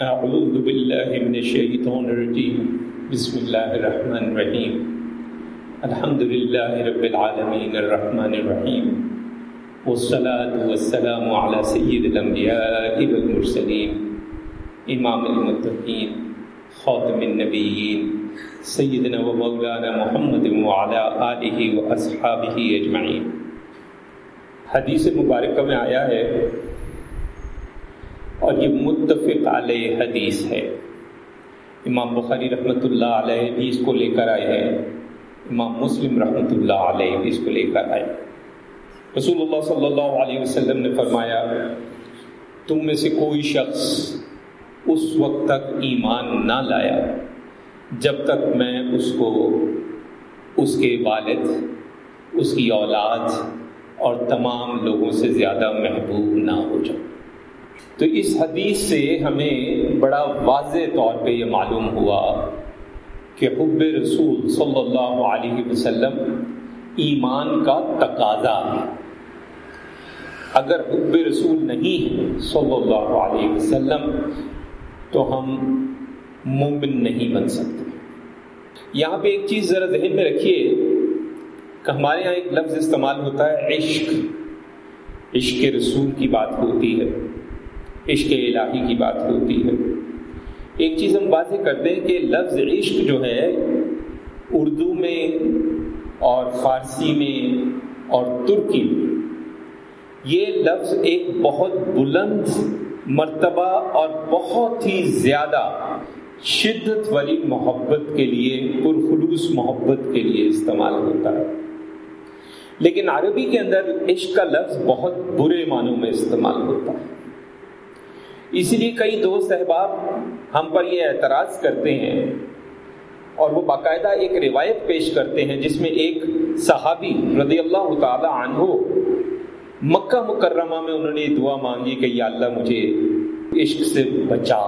أعوذ بالله من الشيطان الرجيم. بسم الله الرحمن الرحيم. الحمد لله رب العالمين الرحمن الرحيم. والصلاة والسلام على سيد الأنبياء والمرسلين. إمام المتقين. خاتم النبيين. سيدنا ومولانا محمد وعلى آله وأصحابه أجمعين. حدیث مبارکہ میں آیا ہے اور یہ متفق علیہ حدیث ہے۔ امام بخاری رحمۃ اللہ علیہ بھی اس کو لے کر آئے ہیں۔ امام مسلم رحمۃ اللہ علیہ بھی اس کو لے کر آئے۔ رسول اللہ صلی اللہ علیہ وسلم نے فرمایا، تم میں سے کوئی شخص اس وقت تک ایمان نہ لایا جب تک میں اس کو، اس کے والد، اس کی اولاد اور تمام لوگوں سے زیادہ محبوب نہ ہو جاؤں۔ تو اس حدیث سے ہمیں بڑا واضح طور پہ یہ معلوم ہوا کہ حب رسول صلی اللہ علیہ وسلم ایمان کا تقاضا ہے۔ اگر حب رسول نہیں ہے صلی اللہ علیہ وسلم، تو ہم مومن نہیں بن سکتے۔ یہاں پہ ایک چیز ذرا ذہن میں رکھیے کہ ہمارے یہاں ایک لفظ استعمال ہوتا ہے عشق۔ عشق رسول کی بات ہوتی ہے۔ عشق الہی کی بات ہوتی ہے۔ ایک چیز ہم واضح کر دیں کہ لفظ عشق جو ہے، اردو میں اور فارسی میں اور ترکی میں، یہ لفظ ایک بہت بلند مرتبہ اور بہت ہی زیادہ شدت والی محبت کے لیے، پرخلوص محبت کے لیے استعمال ہوتا ہے۔ لیکن عربی کے اندر عشق کا لفظ بہت برے معنوں میں استعمال ہوتا ہے۔ اسی لیے کئی دوست احباب ہم پر یہ اعتراض کرتے ہیں اور وہ باقاعدہ ایک روایت پیش کرتے ہیں جس میں ایک صحابی رضی اللہ تعالی عنہ مکہ مکرمہ میں انہوں نے دعا مانگی کہ یا اللہ مجھے عشق سے بچا۔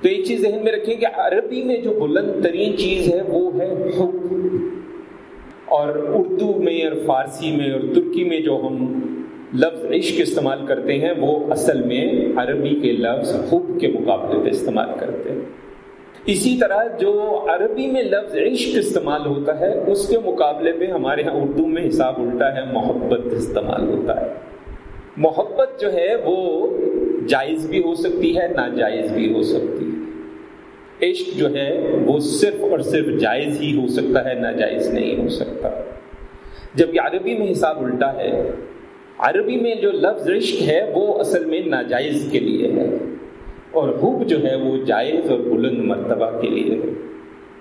تو ایک چیز ذہن میں رکھیں کہ عربی میں جو بلند ترین چیز ہے وہ ہے حب۔ اور اردو میں اور فارسی میں اور ترکی میں جو ہم لفظ عشق استعمال کرتے ہیں، وہ اصل میں عربی کے لفظ حب کے مقابلے پہ استعمال کرتے ہیں۔ اسی طرح جو عربی میں لفظ عشق استعمال ہوتا ہے، اس کے مقابلے پہ ہمارے ہاں اردو میں حساب الٹا ہے، محبت استعمال ہوتا ہے۔ محبت جو ہے، وہ جائز بھی ہو سکتی ہے، ناجائز بھی ہو سکتی ہے۔ عشق جو ہے، وہ صرف اور صرف جائز ہی ہو سکتا ہے، ناجائز نہیں ہو سکتا۔ جب عربی میں حساب الٹا ہے عربی میں جو لفظ عشق ہے وہ اصل میں ناجائز کے لیے ہے اور حب جو ہے وہ جائز اور بلند مرتبہ کے لیے ہے۔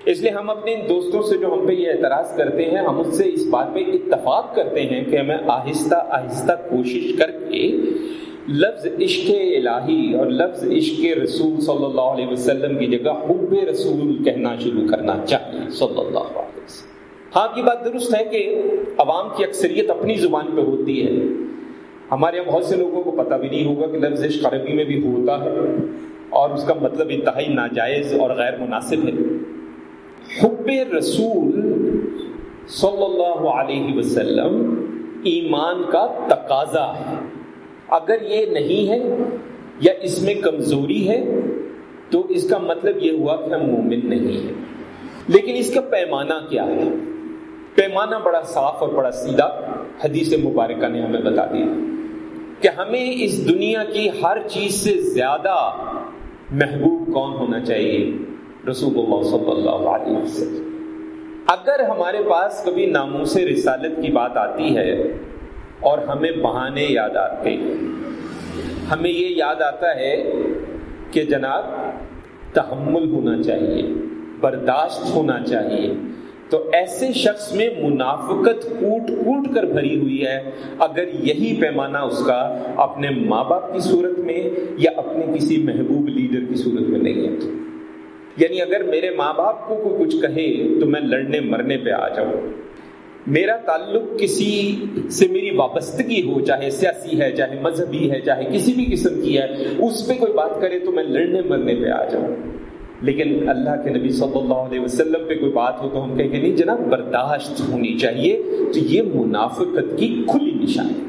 اس لیے ہم اپنے دوستوں سے جو ہم پہ یہ اعتراض کرتے ہیں، ہم اس سے اس بات پہ اتفاق کرتے ہیں کہ ہمیں آہستہ آہستہ کوشش کر کے لفظ عشق الہی اور لفظ عشق رسول صلی اللہ علیہ وسلم کی جگہ حب رسول کہنا شروع کرنا چاہیے صلی اللہ علیہ وسلم۔ ہاں کی بات درست ہے کہ عوام کی اکثریت اپنی زبان پہ ہوتی ہے۔ ہمارے یہاں بہت سے لوگوں کو پتہ بھی نہیں ہوگا کہ لفظ عشق عربی میں بھی ہوتا ہے اور اس کا مطلب انتہائی ناجائز اور غیر مناسب ہے۔ حب رسول صلی اللہ علیہ وسلم ایمان کا تقاضا ہے۔ اگر یہ نہیں ہے یا اس میں کمزوری ہے تو اس کا مطلب یہ ہوا کہ ہم مومن نہیں ہیں۔ لیکن اس کا پیمانہ کیا ہے؟ پیمانہ بڑا صاف اور بڑا سیدھا حدیث مبارکہ نے ہمیں بتا دیا۔ کہ ہمیں اس دنیا کی ہر چیز سے زیادہ محبوب کون ہونا چاہیے؟ رسول اللہ صلی اللہ علیہ وسلم۔ اگر ہمارے پاس کبھی ناموس رسالت کی بات آتی ہے اور ہمیں بہانے یاد آتے ہمیں یہ یاد آتا ہے کہ جناب، تحمل ہونا چاہیے، برداشت ہونا چاہیے تو ایسے شخص میں منافقت کوٹ کوٹ کر بھری ہوئی ہے، اگر یہی پیمانہ اس کا اپنے ماں باپ کی صورت میں یا اپنے کسی محبوب لیڈر کی صورت میں نہیں ہے۔ یعنی اگر میرے ماں باپ کو کوئی کچھ کہے تو میں لڑنے مرنے پہ آ جاؤں۔ میرا تعلق کسی سے میری وابستگی ہو، چاہے سیاسی ہے، چاہے مذہبی ہے، چاہے کسی بھی قسم کی ہے، اس پہ کوئی بات کرے تو میں لڑنے مرنے پہ آ جاؤں۔ لیکن اللہ کے نبی صلی اللہ علیہ وسلم پہ کوئی بات ہو تو ہم کہیں گے نہیں جناب، برداشت ہونی چاہیے۔ تو یہ منافقت کی کھلی نشانی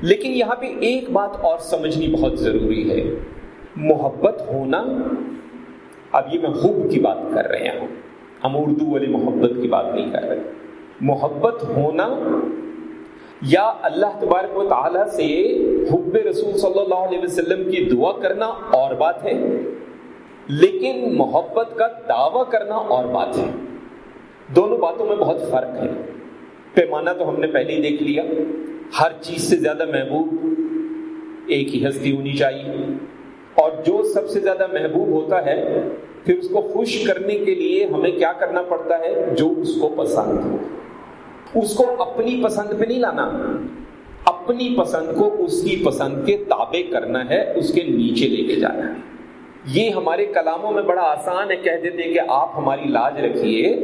لیکن یہاں پہ ایک بات اور سمجھنی بہت ضروری ہے۔ محبت ہونا، اب یہ میں حب کی بات کر رہے ہیں۔ ہم اردو والی محبت کی بات نہیں کر رہے۔ محبت ہونا یا اللہ تبارک و تعالیٰ سے حب رسول صلی اللہ علیہ وسلم کی دعا کرنا اور بات ہے۔ لیکن محبت کا دعویٰ کرنا اور بات ہے۔ دونوں باتوں میں بہت فرق ہے۔ پیمانہ تو ہم نے پہلے ہی دیکھ لیا۔ ہر چیز سے زیادہ محبوب ایک ہی ہستی ہونی چاہیے۔ اور جو سب سے زیادہ محبوب ہوتا ہے، پھر اس کو خوش کرنے کے لیے ہمیں کیا کرنا پڑتا ہے؟ جو اس کو پسند ہو۔ اس کو اپنی پسند پہ نہیں لانا۔ اپنی پسند کو اس کی پسند کے تابع کرنا ہے، اس کے نیچے لے کے جانا ہے۔ یہ ہمارے کلاموں میں بڑا آسان ہے کہہ دیتے کہ آپ ہماری لاج رکھیے۔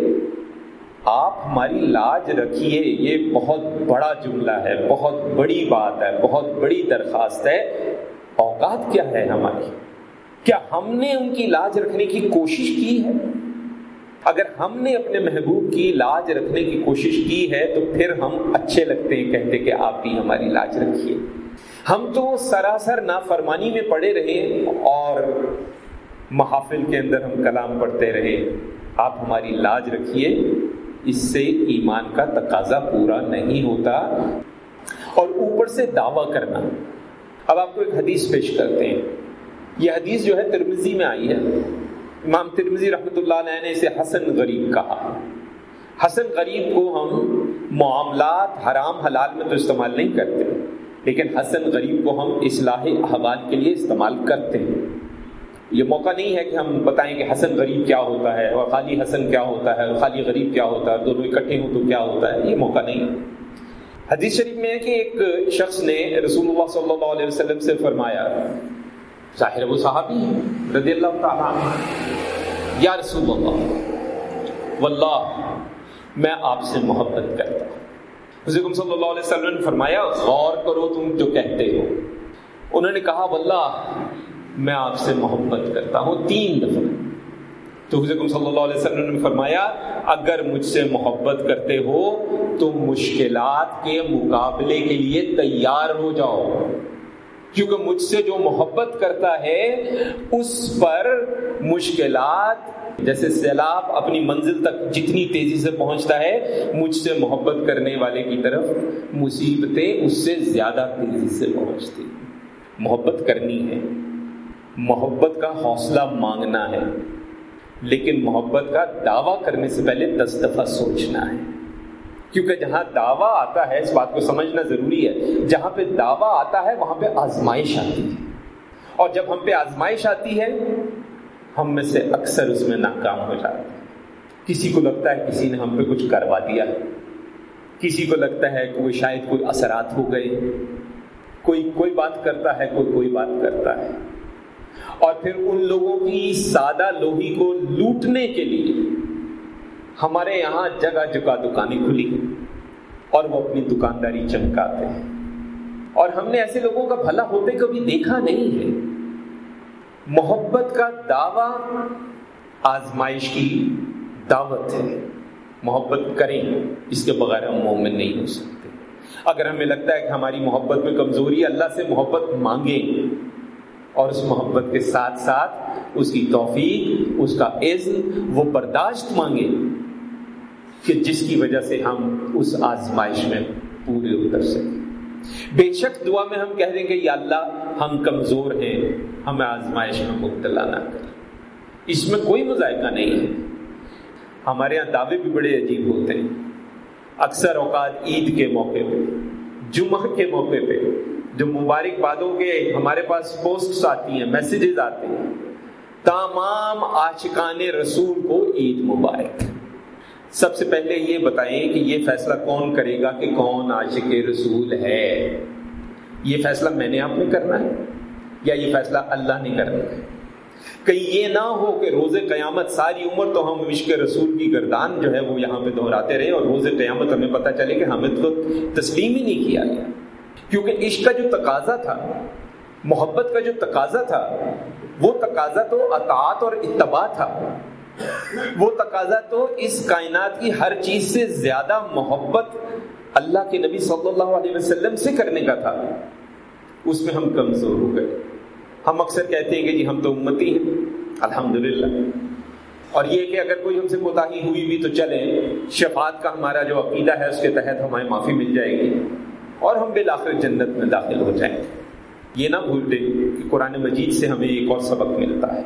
آپ ہماری لاج رکھیے، یہ بہت بڑا جملہ ہے، بہت بڑی بات ہے، بہت بڑی درخواست ہے۔ اوقات کیا ہے ہماری؟ کیا ہم نے ان کی لاج رکھنے کی کوشش کی ہے؟ اگر ہم نے اپنے محبوب کی لاج رکھنے کی کوشش کی ہے تو پھر ہم اچھے لگتے ہیں کہتے کہ آپ بھی ہماری لاج رکھیے۔ ہم تو سراسر نافرمانی میں پڑے رہے اور محافل کے اندر ہم کلام پڑھتے رہے۔ آپ ہماری لاج رکھیے، اس سے ایمان کا تقاضا پورا نہیں ہوتا۔ اور اوپر سے دعویٰ کرنا۔ اب آپ کو ایک حدیث پیش کرتے ہیں۔ یہ حدیث جو ہے ترمزی میں آئی ہے۔ امام ترمزی رحمۃ اللہ علیہ نے اسے حسن غریب کہا۔ حسن غریب کو ہم معاملات حرام حلال میں تو استعمال نہیں کرتے۔ لیکن حسن غریب کو ہم اصلاح احوال کے لیے استعمال کرتے ہیں۔ یہ موقع نہیں ہے کہ ہم بتائیں کہ حسن غریب کیا ہوتا ہے اور خالی حسن کیا ہوتا ہے اور خالی غریب کیا ہوتا ہے، دونوں اکٹھے ہوں تو کیا ہوتا ہے؟ یہ موقع نہیں۔ ہے حدیث شریف میں ہے کہ ایک شخص نے رسول اللہ صلی اللہ علیہ وسلم سے فرمایا، ظاہر وہ صحابی رضی اللہ تعالیٰ یا رسول اللہ، واللہ، میں آپ سے محبت حضرت صلی اللہ علیہ وسلم نے فرمایا، غور کرو تم جو کہتے ہو۔ انہوں نے کہا، واللہ، میں آپ سے محبت کرتا ہوں تین دفعہ۔ تو حضرت صلی اللہ علیہ وسلم نے فرمایا، اگر مجھ سے محبت کرتے ہو تو مشکلات کے مقابلے کے لیے تیار ہو جاؤ۔ کیونکہ مجھ سے جو محبت کرتا ہے، اس پر مشکلات جیسے سیلاب اپنی منزل تک جتنی تیزی سے پہنچتا ہے، مجھ سے محبت کرنے والے کی طرف مصیبتیں اس سے زیادہ تیزی سے پہنچتی محبت کرنی ہے۔ محبت کا حوصلہ مانگنا ہے۔ لیکن محبت کا دعویٰ کرنے سے پہلے دس دفعہ سوچنا ہے۔ کیونکہ جہاں دعویٰ آتا ہے، اس بات کو سمجھنا ضروری ہے، جہاں پہ دعویٰ آتا ہے، وہاں پہ آزمائش آتی ہے۔ اور جب ہم پہ آزمائش آتی ہے ہم میں سے اکثر اس میں ناکام ہو جاتے ہیں۔ کسی کو لگتا ہے کسی نے ہم پہ کچھ کروا دیا۔ کسی کو لگتا ہے کہ وہ شاید کوئی اثرات ہو گئے۔ کوئی کوئی بات کرتا ہے، کوئی کوئی بات کرتا ہے۔ اور پھر ان لوگوں کی سادہ لوہی کو لوٹنے کے لیے ہمارے یہاں جگہ جگہ دکانیں کھلی اور وہ اپنی دکانداری چمکاتے ہیں۔ اور ہم نے ایسے لوگوں کا بھلا ہوتے کبھی دیکھا نہیں ہے۔ محبت کا دعوی آزمائش کی دعوت ہے۔ محبت کریں، اس کے بغیر ہم مومن نہیں ہو سکتے۔ اگر ہمیں لگتا ہے کہ ہماری محبت میں کمزوری اللہ سے محبت مانگیں۔ اور اس محبت کے ساتھ ساتھ اس کی توفیق، اس کا عزم، وہ برداشت مانگے کہ جس کی وجہ سے ہم اس آزمائش میں پورے اتر سکیں۔ بے شک دعا میں ہم کہہ دیں گے، یا اللہ، ہم کمزور ہیں، ہمیں آزمائش میں مبتلا نہ کریں۔ اس میں کوئی مذائقہ نہیں ہے۔ ہمارے یہاں دعوے بھی بڑے عجیب ہوتے ہیں۔ اکثر اوقات عید کے موقع پہ، جمعہ کے موقع پہ، جو مبارک بادوں کے ہمارے پاس پوسٹ آتی ہیں، میسیجز آتے ہیں، تمام آشقان رسول کو عید مبارک۔ سب سے پہلے یہ بتائیں کہ یہ فیصلہ کون کرے گا کہ کون عاشق رسول ہے؟ یہ فیصلہ میں نے آپ نے کرنا ہے یا یہ فیصلہ اللہ نے کرنا ہے؟ کہیں یہ نہ ہو کہ روز قیامت ساری عمر تو ہم عشق رسول کی گردان جو ہے وہ یہاں پہ دہراتے رہے اور روز قیامت ہمیں پتہ چلے کہ ہمیں تو تسلیم ہی نہیں کیا گیا۔ کیونکہ عشق کا جو تقاضا تھا، محبت کا جو تقاضا تھا، وہ تقاضا تو اطاعت اور اتباع تھا۔ وہ تقاضا تو اس کائنات کی ہر چیز سے زیادہ محبت اللہ کے نبی صلی اللہ علیہ وسلم سے کرنے کا تھا۔ اس میں ہم کمزور ہو گئے۔ ہم اکثر کہتے ہیں کہ جی ہم تو امتی ہیں۔ الحمدللہ۔ اور یہ کہ اگر کوئی ہم سے کوتا ہوئی بھی تو چلیں۔ شفاعت کا ہمارا جو عقیدہ ہے اس کے تحت ہمیں معافی مل جائے گی۔ اور ہم بالآخر جنت میں داخل ہو جائیں۔ یہ نہ بھول دیں کہ قرآن مجید سے ہمیں ایک اور سبق ملتا ہے۔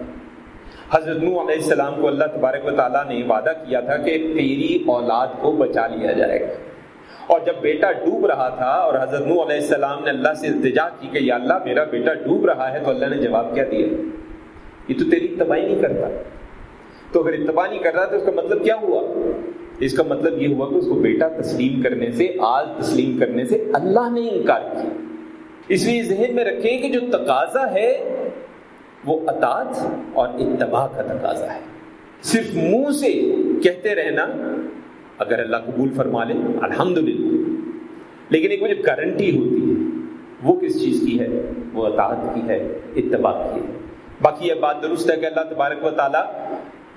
حضرت نو علیہ السلام کو اللہ تبارک و تعالیٰ نے وعدہ کیا تھا کہ تیری اولاد کو بچا لیا جائے گا۔ اور جب بیٹا ڈوب رہا تھا اور حضرت نو علیہ السلام نے اللہ سے التجا کی کہ یا اللہ میرا بیٹا ڈوب رہا ہے تو اللہ نے جواب کیا دیا۔ یہ تو تیری تباہی نہیں کرتا۔ تو اگر اتباع نہیں کر رہا تو اس کا مطلب کیا ہوا؟ اس کا مطلب یہ ہوا کہ اس کو بیٹا تسلیم کرنے سے، آل تسلیم کرنے سے اللہ نے انکار کیا۔ اس لیے ذہن میں رکھیں کہ جو تقاضا ہے وہ اطاعت اور اتباع کا تقاضا ہے۔ صرف منہ سے کہتے رہنا اگر اللہ قبول فرما لے الحمد لیکن ایک مجھے گارنٹی ہوتی ہے، وہ کس چیز کی ہے؟ وہ اطاعت کی ہے، اتباع کی ہے۔ باقی یہ بات درست ہے کہ اللہ تبارک و تعالیٰ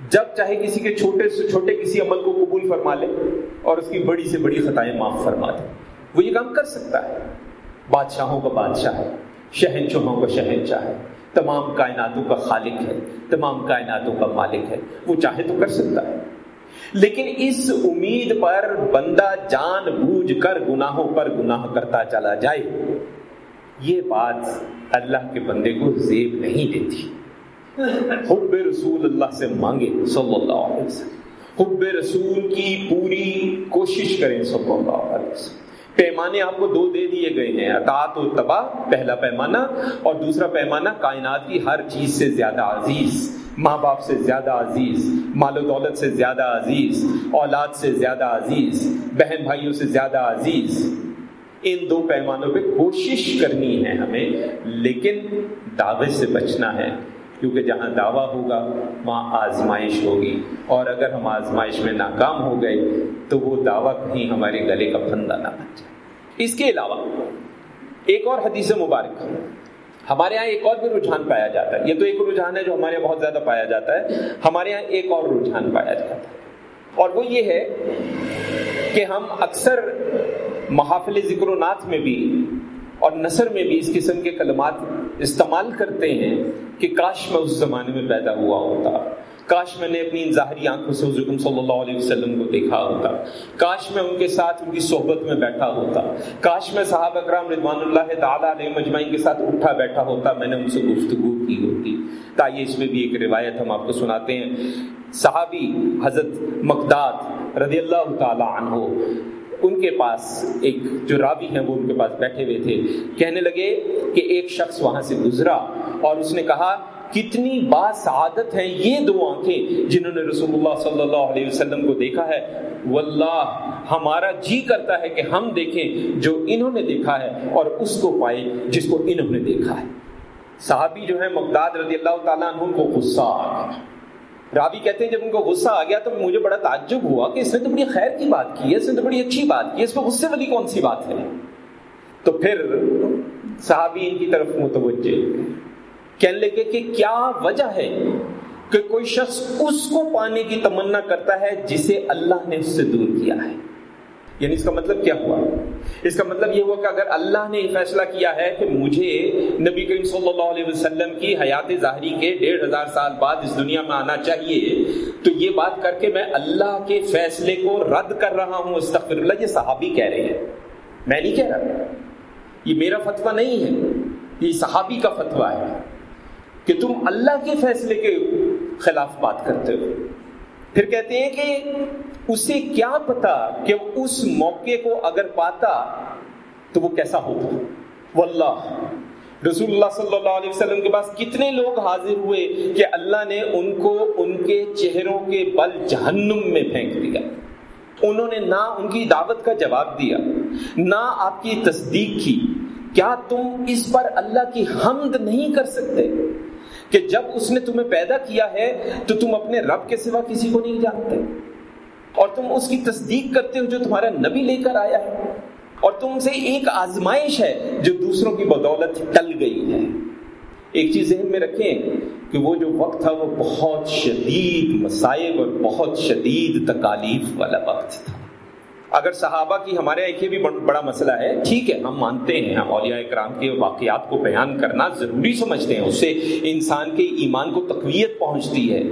جب چاہے کسی کے چھوٹے سے چھوٹے کسی عمل کو قبول فرما لے اور اس کی بڑی سے بڑی خطائیں معاف فرما دے۔ وہ یہ کام کر سکتا ہے۔ بادشاہوں کا بادشاہ ہے، شہنشاہوں کا شہنشاہ ہے۔ تمام کائناتوں کا خالق ہے، تمام کائناتوں کا مالک ہے۔ وہ چاہے تو کر سکتا ہے۔ لیکن اس امید پر بندہ جان بوجھ کر گناہوں پر گناہ کرتا چلا جائے، یہ بات اللہ کے بندے کو زیب نہیں دیتی۔ حب رسول اللہ سے مانگے صلی اللہ علیہ وسلم۔ حب رسول کی پوری کوشش کریں صلی اللہ علیہ وسلم۔ پیمانے آپ کو دو دے دیے گئے ہیں، اطاعت و تباہ، پہلا پیمانہ، اور دوسرا پیمانہ کائنات کی ہر چیز سے زیادہ عزیز، ماں باپ سے زیادہ عزیز، مال و دولت سے زیادہ عزیز، اولاد سے زیادہ عزیز، بہن بھائیوں سے زیادہ عزیز۔ ان دو پیمانوں پہ کوشش کرنی ہے ہمیں، لیکن دعوے سے بچنا ہے۔ کیونکہ جہاں دعویٰ ہوگا، وہاں آزمائش ہوگی۔ اور اگر ہم آزمائش میں ناکام ہو گئے، تو وہ دعویٰ کہیں ہمارے گلے کا پھندا نہ بن جائے۔ اس کے علاوہ، ایک اور حدیث مبارک۔ ہمارے یہاں ایک اور بھی رجحان پایا جاتا ہے۔ یہ تو ایک رجحان ہے جو ہمارے یہاں بہت زیادہ پایا جاتا ہے۔ ہمارے یہاں ایک اور رجحان پایا جاتا ہے۔ اور وہ یہ ہے کہ ہم اکثر محافل ذکر و نات میں بھی اور نثر میں بھی اس قسم کے کلمات استعمال کرتے ہیں کہ کاش میں اس زمانے میں پیدا ہوا ہوتا، کاش میں نے اپنی ان ظاہری آنکھوں سے حضرت صلی اللہ علیہ وسلم کو دیکھا ہوتا، کاش میں ان کے ساتھ ان کی صحبت میں بیٹھا ہوتا، کاش میں صحابہ اکرام رضوان اللہ تعالیٰ علیہ مجمعین کے ساتھ اٹھا بیٹھا ہوتا، میں نے ان سے گفتگو کی ہوتی۔ تاکہ اس میں بھی ایک روایت ہم آپ کو سناتے ہیں۔ صحابی حضرت مقداد رضی اللہ تعالیٰ عنہ ان کے پاس ایک جو راوی ہیں وہ ان کے پاس بیٹھے ہوئے تھے، کہنے لگے کہ ایک شخص وہاں سے گزرا اور اس نے کہا، کتنی با سعادت ہیں یہ دو آنکھیں جنہوں نے رسول اللہ صلی اللہ علیہ وسلم کو دیکھا ہے۔ واللہ، ہمارا جی کرتا ہے کہ ہم دیکھیں جو انہوں نے دیکھا ہے اور اس کو پائے جس کو انہوں نے دیکھا ہے۔ صحابی جو ہے مقداد رضی اللہ تعالیٰ عنہ کو غصہ آ گیا۔ راوی کہتے ہیں جب ان کو غصہ آ گیا تو مجھے بڑا تعجب ہوا کہ اس نے تو بڑی خیر کی بات کی ہے، اس نے تو بڑی اچھی بات کی ہے، اس میں غصے والی کون سی بات ہے؟ تو پھر صحابی ان کی طرف متوجہ، کہنے لگے کہ کیا وجہ ہے کہ کوئی شخص اس کو پانے کی تمنا کرتا ہے جسے اللہ نے اس سے دور کیا ہے؟ یعنی اس کا مطلب کیا ہوا؟ اس کا مطلب یہ ہوا کہ اگر اللہ نے یہ فیصلہ کیا ہے کہ مجھے نبی کریم صلی اللہ علیہ وسلم کی حیات ظاہری کے ڈیڑھ ہزار سال بعد اس دنیا میں آنا چاہیے، تو یہ بات کر کے میں اللہ کے فیصلے کو رد کر رہا ہوں استغفر اللہ یہ صحابی کہہ رہے ہیں۔ میں نہیں کہہ رہا۔ یہ میرا فتویٰ نہیں ہے، یہ صحابی کا فتویٰ ہے کہ تم اللہ کے فیصلے کے خلاف بات کرتے ہو۔ پھر کہتے ہیں کہ اسے کیا پتا کہ اس موقع کو اگر پاتا تو وہ کیسا ہوتا؟ واللہ۔ رسول اللہ صلی اللہ علیہ وسلم کے پاس کتنے لوگ حاضر ہوئے کہ اللہ نے ان کو ان کے چہروں کے بل جہنم میں پھینک دیا۔ انہوں نے نہ ان کی دعوت کا جواب دیا، نہ آپ کی تصدیق کی۔ کیا تم اس پر اللہ کی حمد نہیں کر سکتے؟ کہ جب اس نے تمہیں پیدا کیا ہے تو تم اپنے رب کے سوا کسی کو نہیں جانتے۔ اور تم اس کی تصدیق کرتے ہو جو تمہارا نبی لے کر آیا ہے۔ اور تم سے ایک آزمائش ہے جو دوسروں کی بدولت ٹل گئی ہے۔ ایک چیز ذہن میں رکھیں کہ وہ جو وقت تھا وہ بہت شدید مسائب اور بہت شدید تکالیف والا وقت تھا۔ اگر صحابہ کی ہمارے ایک بھی بڑا مسئلہ ہے، ٹھیک ہے، ہم مانتے ہیں، ہم اولیاء اکرام کے واقعات کو بیان کرنا ضروری سمجھتے ہیں، اس سے انسان کے ایمان کو تقویت پہنچتی ہے۔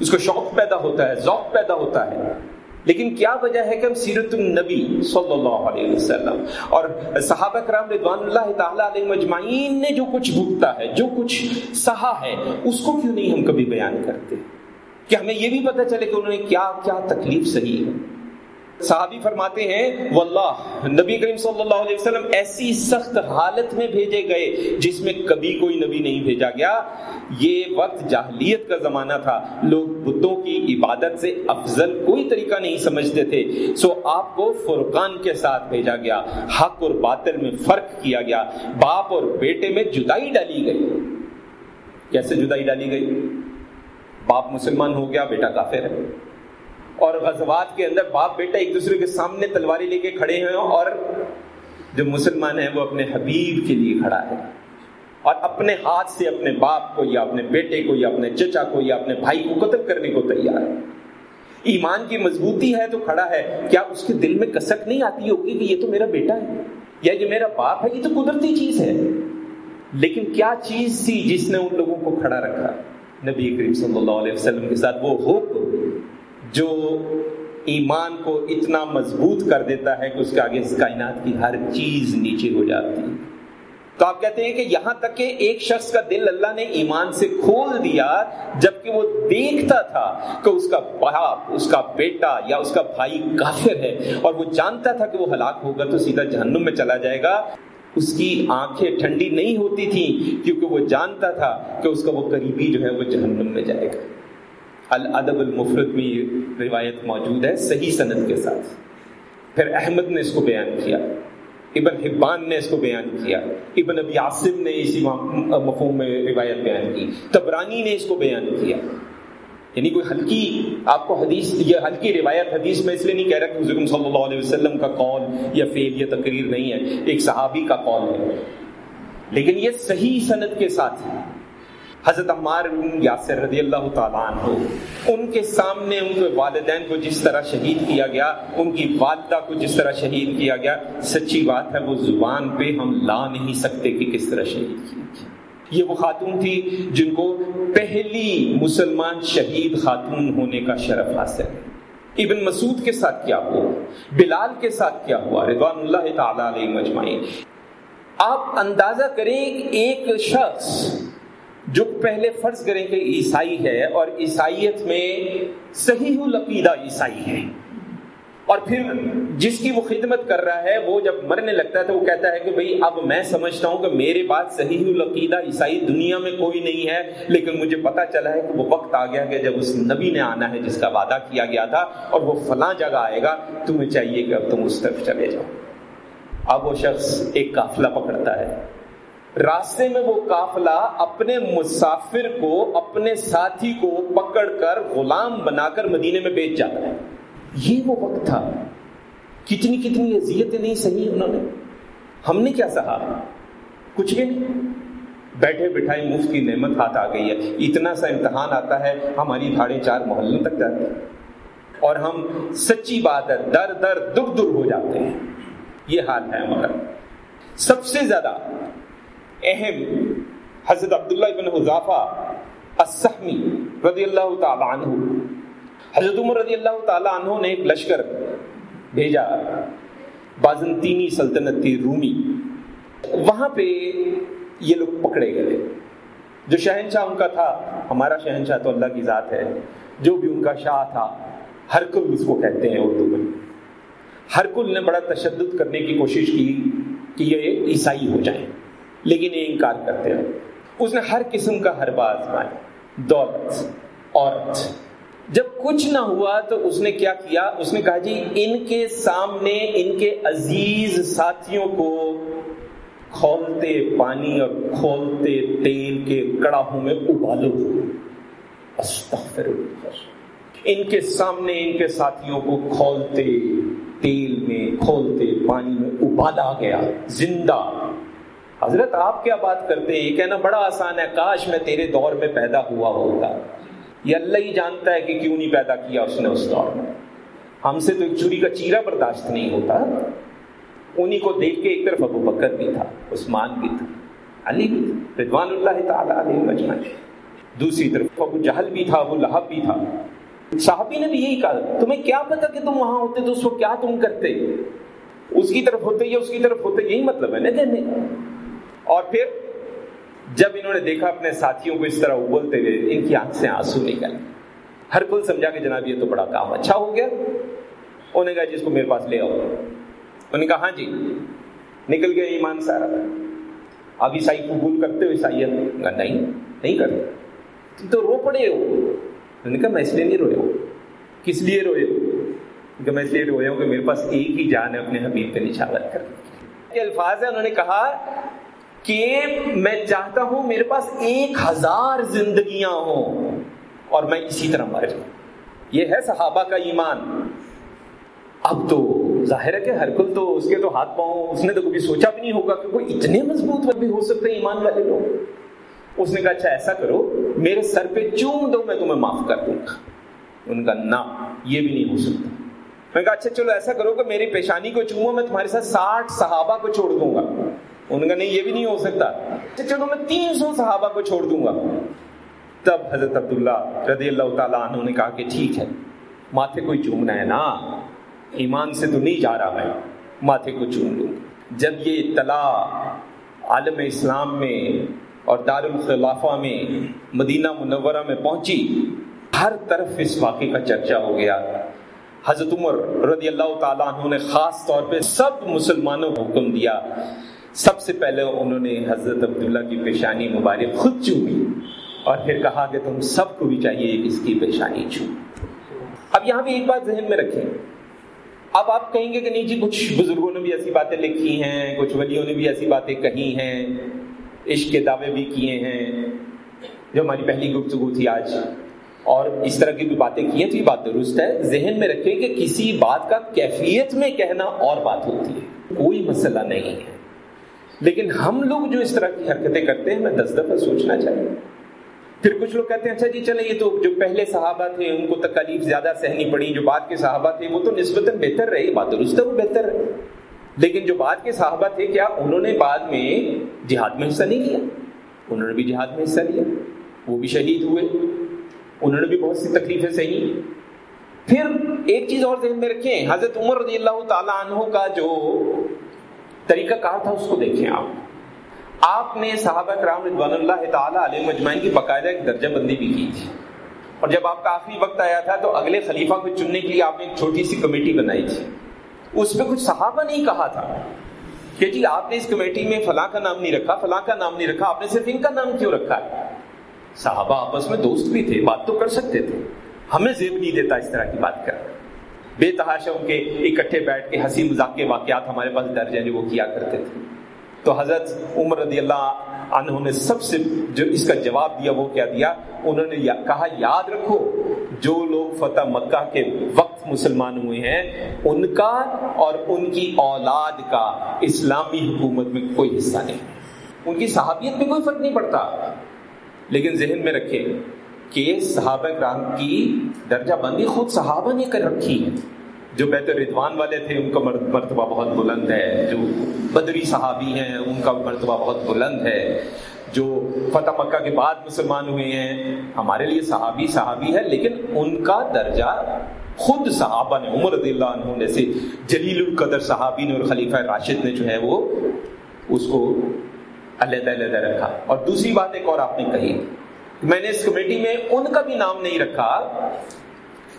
اس کو شوق پیدا ہوتا ہے، ذوق پیدا ہوتا ہے۔ لیکن کیا وجہ ہے کہ ہم سیرت النبی صلی اللہ علیہ وسلم اور صحابہ کرام رضوان اللہ تعالیٰ علیہ مجمعین نے جو کچھ بھگتا ہے، جو کچھ سہا ہے، اس کو کیوں نہیں ہم کبھی بیان کرتے؟ کہ ہمیں یہ بھی پتہ چلے کہ انہوں نے کیا کیا تکلیف صحیح ہے۔ صحابی فرماتے ہیں، واللہ، نبی کریم صلی اللہ علیہ وسلم ایسی سخت حالت میں بھیجے گئے جس میں کبھی کوئی نبی نہیں بھیجا گیا۔ یہ وقت جاہلیت کا زمانہ تھا۔ لوگ بتوں کی عبادت سے افضل کوئی طریقہ نہیں سمجھتے تھے۔ سو آپ کو فرقان کے ساتھ بھیجا گیا۔ حق اور باطل میں فرق کیا گیا۔ باپ اور بیٹے میں جدائی ڈالی گئی۔ کیسے جدائی ڈالی گئی؟ باپ مسلمان ہو گیا، بیٹا کافر ہے۔ اور غزوات کے اندر باپ بیٹا ایک دوسرے کے سامنے تلواری لے کے کھڑے ہیں اور جو مسلمان ہیں وہ اپنے حبیب کے لیے کھڑا ہے اور اپنے ہاتھ سے اپنے باپ کو یا اپنے بیٹے کو یا اپنے چچا کو یا اپنے بھائی کو قتل کرنے کو تیار ہے۔ ایمان کی مضبوطی ہے تو کھڑا ہے۔ کیا اس کے دل میں کسک نہیں آتی ہوگی کہ یہ تو میرا بیٹا ہے؟ یا یہ میرا باپ ہے؟ یہ تو قدرتی چیز ہے۔ لیکن کیا چیز تھی جس نے ان لوگوں کو کھڑا رکھا؟ نبی کریم صلی اللہ علیہ وسلم کے ساتھ وہ حکم جو ایمان کو اتنا مضبوط کر دیتا ہے کہ اس کے آگے اس کائنات کی ہر چیز نیچے ہو جاتی ہے۔ تو آپ کہتے ہیں کہ یہاں تک کہ ایک شخص کا دل اللہ نے ایمان سے کھول دیا جبکہ وہ دیکھتا تھا کہ اس کا باپ، اس کا بیٹا یا اس کا بھائی کافر ہے اور وہ جانتا تھا کہ وہ ہلاک ہوگا تو سیدھا جہنم میں چلا جائے گا۔ اس کی آنکھیں ٹھنڈی نہیں ہوتی تھیں کیونکہ وہ جانتا تھا کہ اس کا وہ قریبی جو ہے وہ جہنم میں جائے گا۔ الادب المفرد میں یہ روایت موجود ہے، صحیح صنعت کے ساتھ۔ پھر احمد نے اس کو بیان کیا، ابن حبان نے اس کو بیان کیا، ابن ابی عاصم نے اسی مفہوم میں روایت بیان کی، تبرانی نے اس کو بیان کیا۔ یعنی کوئی ہلکی آپ کو حدیث، یہ ہلکی روایت حدیث میں اس لیے نہیں کہہ رہا کہ حضرت صلی اللہ علیہ وسلم کا قول یا فیل یا تقریر نہیں ہے، ایک صحابی کا قول ہے۔ لیکن یہ صحیح صنعت کے ساتھ ہے۔ حضرت عمار بن یاسر رضی اللہ تعالیٰ عنہ، ان کے سامنے ان کے والدین کو جس طرح شہید کیا گیا، ان کی والدہ کو جس طرح شہید کیا گیا، سچی بات ہے وہ زبان پہ ہم لا نہیں سکتے کہ کس طرح شہید کیا گیا۔ یہ وہ خاتون تھی جن کو پہلی مسلمان شہید خاتون ہونے کا شرف حاصل ہے۔ ابن مسعود کے ساتھ کیا ہوا؟ بلال کے ساتھ کیا ہوا؟ رضوان اللہ تعالی علیہ مجمعین۔ آپ اندازہ کریں ایک شخص جو پہلے فرض کریں کہ عیسائی ہے اور عیسائیت میں صحیح العقیدہ عیسائی ہے۔ اور پھر جس کی وہ خدمت کر رہا ہے، وہ جب مرنے لگتا ہے تو وہ کہتا ہے کہ بھئی اب میں سمجھتا ہوں کہ میرے بعد صحیح العقیدہ عیسائی دنیا میں کوئی نہیں ہے، لیکن مجھے پتا چلا ہے کہ وہ وقت آ گیا کہ جب اس نبی نے آنا ہے جس کا وعدہ کیا گیا تھا اور وہ فلاں جگہ آئے گا، تمہیں چاہیے کہ اب تم اس طرف چلے جاؤ۔ اب وہ شخص ایک قافلہ پکڑتا ہے۔ راستے میں وہ قافلہ اپنے مسافر کو، اپنے ساتھی کو پکڑ کر غلام بنا کر مدینے میں بیچ جاتا ہے۔ یہ وہ وقت تھا۔ کتنی کتنی اذیتیں نہیں سہی انہوں نے۔ ہم نے کیا سہا؟ کچھ بھی نہیں۔ بیٹھے بٹھائے مفت کی نعمت ہاتھ آ گئی ہے۔ اتنا سا امتحان آتا ہے، ہماری دھاڑے چار محلوں تک جاتے ہیں۔ اور ہم سچی بات ہے، در در دکھ دور ہو جاتے ہیں۔ یہ حال ہے ہمارا۔ سب سے زیادہ اہم حضرت عبداللہ بن حضافہ السحمی رضی اللہ تعالیٰ عنہ۔ حضرت عمر رضی اللہ تعالیٰ عنہ نے ایک لشکر بھیجا، بازنطینی سلطنت کی رومی۔ وہاں پہ یہ لوگ پکڑے گئے۔ جو شہنشاہ ان کا تھا، ہمارا شہنشاہ تو اللہ کی ذات ہے، جو بھی ان کا شاہ تھا، ہر کل اس کو کہتے ہیں اردو میں۔ ہر کل نے بڑا تشدد کرنے کی کوشش کی کہ یہ عیسائی ہو جائیں۔ لیکن یہ انکار کرتے رہے اس نے ہر قسم کا ہر باز مایا دولت، عورت۔ جب کچھ نہ ہوا تو اس نے کیا کیا؟ اس نے کہا جی ان کے سامنے ان کے عزیز ساتھیوں کو کھولتے پانی اور کھولتے تیل کے کڑاہوں میں ابالو۔ ان کے سامنے ان کے ساتھیوں کو کھولتے تیل میں، کھولتے پانی میں ابالا گیا۔ زندہ۔ حضرت آپ کیا بات کرتے ہیں؟ یہ کہنا بڑا آسان ہے، کاش میں تیرے دور میں پیدا ہوا ہوتا۔ یہ اللہ ہی جانتا ہے کہ کیوں نہیں پیدا کیا اس نے اس دور میں۔ ہم سے تو ایک چوری کا چیرا برداشت نہیں ہوتا۔ انہی کو دیکھ کے ایک طرف ابو بکر بھی تھا، عثمان بھی تھا، علی بھی تھا، رضوان اللہ تعالیٰ علیہ مجمع دوسری طرف ابو جہل بھی تھا، ابو لہب بھی تھا۔ صحابی نے بھی یہی کہا، تمہیں کیا پتا کہ تم وہاں ہوتے تو اس کو کیا تم کرتے؟ اس کی طرف ہوتے یا اس کی طرف ہوتے، یہی مطلب ہے نا کہنے اور پھر جب انہوں نے دیکھا اپنے ساتھیوں کو اس طرح ابلتے ہوئے، ان کی آنکھ سے آنسو نکل۔ ہر کل سمجھا کہ جناب یہ تو بڑا کام اچھا ہو گیا۔ انہوں نے کہا جی، جس کو میرے پاس لے آؤ۔ انہوں نے کہا ہاں جی نکل گیا ایمان سارا۔ اب عیسائی قبول کرتے ہو؟ عیسائیت نہیں نہیں کرتے۔ تم تو رو پڑے ہو۔ انہوں نے کہا، میں اس لیے نہیں رویا ہوں۔ کس لیے روئے ہو؟ کہ میں اس لیے رویا ہوں کہ میرے پاس ایک ہی جان ہے، اپنے حبیب پہ نشاور کر۔ الفاظ ہے انہوں نے کہا کہ میں چاہتا ہوں میرے پاس ایک ہزار زندگیاں ہوں اور میں اسی طرح مر جاؤں۔ یہ ہے صحابہ کا ایمان۔ اب تو ظاہر ہے کہ ہر کل تو اس کے تو ہاتھ پاؤں، اس نے تو کبھی سوچا بھی نہیں ہوگا کہ کوئی اتنے مضبوط بھی ہو سکتے ہیں ایمان والے لوگ۔ اس نے کہا اچھا ایسا کرو، میرے سر پہ چوم دو، میں تمہیں معاف کر دوں گا۔ ان کا، نہ، یہ بھی نہیں ہو سکتا۔ میں کہا اچھا چلو، ایسا کرو کہ میری پیشانی کو چومو، میں تمہارے ساتھ ساٹھ صحابہ کو چھوڑ دوں گا۔ ان کا نہیں، یہ بھی نہیں ہو سکتا۔ اچھا، چلو میں تین سو صحابہ کو چھوڑ دوں گا۔ تب حضرت عبداللہ رضی اللہ تعالیٰ عنہ نے کہا کہ ٹھیک ہے، ماتھے کوئی چومنا ہے نا؟ ایمان سے تو نہیں جا رہا میں، ماتھے کو چوم لوں۔ جب یہ اطلاع عالم اسلام میں اور دار الخلافہ میں مدینہ منورہ میں پہنچی، ہر طرف اس واقعے کا چرچا ہو گیا۔ حضرت عمر رضی اللہ تعالیٰ عنہ نے خاص طور پہ سب مسلمانوں کو حکم دیا۔ سب سے پہلے انہوں نے حضرت عبداللہ کی پیشانی مبارک خود چومی اور پھر کہا کہ تم سب کو بھی چاہیے اس کی پیشانی چوم اب یہاں بھی ایک بات ذہن میں رکھیں۔ اب آپ کہیں گے کہ نہیں جی کچھ بزرگوں نے بھی ایسی باتیں لکھی ہیں، کچھ ولیوں نے بھی ایسی باتیں کہی ہیں، عشق کے دعوے بھی کیے ہیں۔ جو ہماری پہلی گفتگو تھی آج، اور اس طرح کی بھی باتیں کی ہیں تو یہ بات درست ہے۔ ذہن میں رکھیں کہ کسی بات کا کیفیت میں کہنا اور بات ہوتی ہے۔ کوئی مسئلہ نہیں ہے۔ لیکن ہم لوگ جو اس طرح کی حرکتیں کرتے ہیں، میں دس دفعہ سوچنا چاہیے پھر کچھ لوگ کہتے ہیں اچھا جی چلے یہ تو جو پہلے صحابہ تھے، ان کو تکلیف زیادہ سہنی پڑی، جو بعد کے صحابہ تھے، وہ تو نسبتاً بہتر رہے، بات درست ہے وہ بہتر۔ ہے لیکن جو بعد کے صحابہ تھے، کیا انہوں نے بعد میں جہاد میں حصہ نہیں لیا انہوں نے بھی جہاد میں حصہ لیا۔ وہ بھی شہید ہوئے۔ انہوں نے بھی بہت سی تکلیفیں سہی۔ پھر ایک چیز اور ذہن میں رکھیں، حضرت عمر رضی اللہ تعالیٰ عنہ کا جو طریقہ کار تھا، اس کو دیکھیں آپ۔ آپ نے صحابہ کرام رضوان اللہ تعالیٰ علیہ مجمعین کی باقاعدہ ایک درجہ بندی بھی کی تھی۔ اور جب آپ کا آخری وقت آیا تھا تو اگلے خلیفہ کو چننے کے لیے آپ نے ایک چھوٹی سی کمیٹی بنائی تھی۔ اس پہ کچھ صحابہ نہیں کہا تھا کہ جی آپ نے اس کمیٹی میں فلاں کا نام نہیں رکھا، فلاں کا نام نہیں رکھا، آپ نے صرف ان کا نام کیوں رکھا؟ ہے صحابہ آپس میں دوست بھی تھے، بات تو کر سکتے تھے۔ ہمیں زیب نہیں دیتا اس طرح کی بات کر بے تحاشا ان کے اکٹھے بیٹھ کے ہنسی مذاق کے واقعات ہمارے پاس درج ہیں جو وہ کیا کرتے تھے۔ تو حضرت عمر رضی اللہ عنہ نے سب سے جو اس کا جواب دیا وہ کیا دیا؟ انہوں نے کہا، یاد رکھو، جو لوگ فتح مکہ کے وقت مسلمان ہوئے ہیں، ان کا اور ان کی اولاد کا اسلامی حکومت میں کوئی حصہ نہیں۔ ان کی صحابیت میں کوئی فرق نہیں پڑتا۔ لیکن ذہن میں رکھے کہ صحابہ کرام کی درجہ بندی خود صحابہ نے کر رکھی ہے۔ جو بیت ردوان والے تھے، ان کا مرتبہ بہت بلند ہے۔ جو بدری صحابی ہیں، ان کا مرتبہ بہت بلند ہے۔ جو فتح مکہ کے بعد مسلمان ہوئے ہیں، ہمارے لیے صحابی صحابی ہے، لیکن ان کا درجہ خود صحابہ نے، عمر رضی اللہ عنہ نے سے جلیل القدر صحابی نے اور خلیفہ راشد نے جو ہے وہ اس کو علیحدہ علیحدہ رکھا۔ اور دوسری بات ایک اور آپ نے کہی۔ میں نے اس کمیٹی میں ان کا بھی نام نہیں رکھا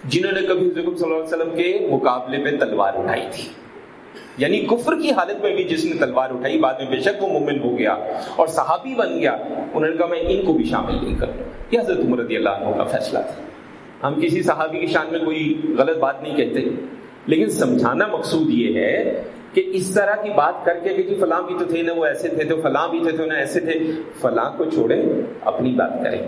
جنہوں نے کبھی حضرت صلی اللہ علیہ وسلم کے مقابلے پہ تلوار اٹھائی تھی۔ یعنی کفر کی حالت میں بھی جس نے تلوار اٹھائی، بعد میں بے شک وہ مومن ہو گیا اور صحابی بن گیا۔ انہوں نے کہا، میں ان کو بھی شامل نہیں کروں۔ یہ حضرت عمر رضی اللہ عنہ کا فیصلہ تھا۔ ہم کسی صحابی کی شان میں کوئی غلط بات نہیں کہتے، لیکن سمجھانا مقصود یہ ہے کہ اس طرح کی بات کر کے کہ جی فلاں بھی تو تھے نا، وہ ایسے تھے تو فلاں بھی تھے تو نا ایسے تھے۔ فلاں کو چھوڑیں اپنی بات کریں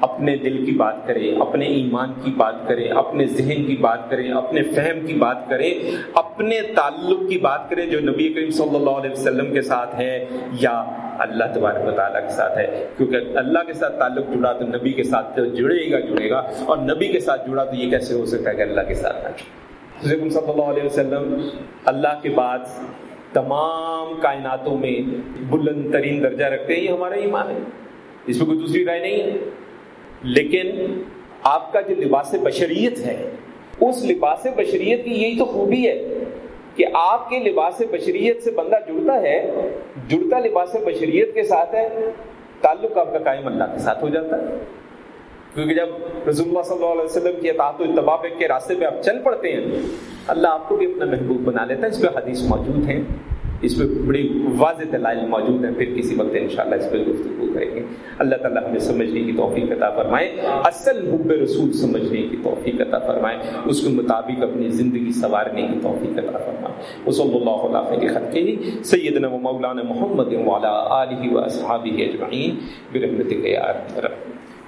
اپنے دل کی بات کریں اپنے ایمان کی بات کریں اپنے ذہن کی بات کریں اپنے فہم کی بات کریں اپنے تعلق کی بات کریں جو نبی کریم صلی اللہ علیہ وسلم کے ساتھ ہے یا اللہ تبارک و تعالیٰ کے ساتھ ہے۔ کیونکہ اللہ کے ساتھ تعلق جڑا تو نبی کے ساتھ جڑے گا جڑے گا، اور نبی کے ساتھ جڑا تو یہ کیسے ہو سکتا ہے کہ اللہ کے ساتھ نہ حضرت صلی اللہ علیہ وسلم اللہ کے بعد تمام کائناتوں میں بلند ترین درجہ رکھتے ہیں، یہ ہمارا ایمان ہے۔ اس میں کوئی دوسری رائے نہیں ہے۔ لیکن آپ کا جو لباس بشریت ہے، اس لباس بشریت کی یہی تو خوبی ہے کہ آپ کے لباس بشریت سے بندہ جڑتا ہے، جڑتا لباس بشریت کے ساتھ ہے، تعلق آپ کا قائم اللہ کے ساتھ ہو جاتا ہے۔ کیونکہ جب رسول اللہ صلی اللہ علیہ وسلم کی اطاعت و اتباع کے راستے پہ آپ چل پڑتے ہیں، اللہ آپ کو بھی اپنا محبوب بنا لیتا ہے۔ اس پہ حدیث موجود ہیں۔ اس پہ بڑی واضح دلائل موجود ہیں۔ پھر کسی وقت انشاءاللہ اس پہ گفتگو کریں گے۔ اللہ تعالیٰ ہمیں سمجھنے کی توفیق عطا فرمائے۔ اصل حب رسول سمجھنے کی توفیق عطا فرمائے۔ اس کے مطابق اپنی زندگی سنوارنے کی توفیق عطا فرمائے۔ وہ صلی اللہ علیہ کے خط کے سیدنا و مولانا محمد والا علیہ و اصحابہ اجمعین۔ برحمتک یا رب